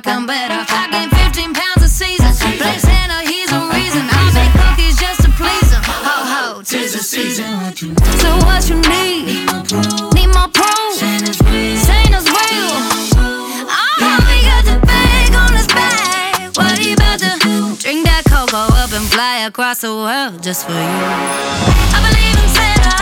I come better. I gain 15 pounds a season. Bless Santa, he's a reason. I make cookies just to please him. Ho ho, tis the season. So what you need? Need more proof. Santa's real. Oh, bag on his back. What drink that cocoa up and fly across the world just for you? I believe in Santa.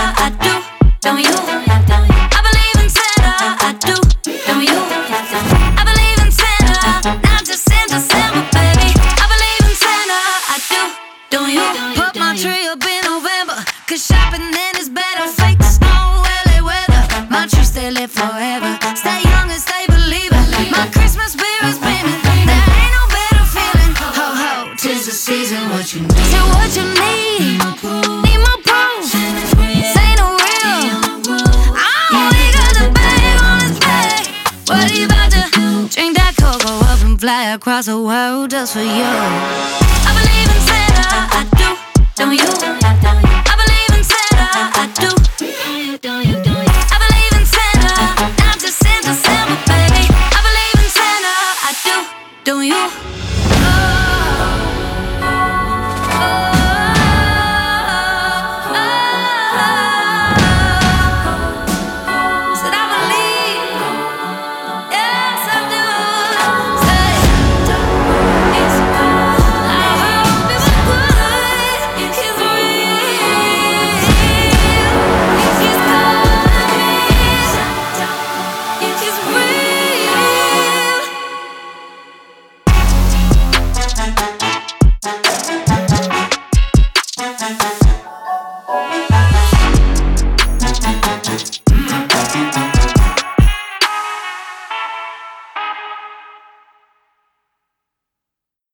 Don't you? Put my tree up in November, cause shopping then is better. Fake snow, LA weather. My tree stay lit forever. Stay young and stay believing. My Christmas spirit's beaming. There ain't no better feeling. Ho ho, tis the season. What you need? Say what you need. Need more proof. Santa real. Oh, he got the bag on his back. What he about to drink that cocoa up and fly across the world just for you? You?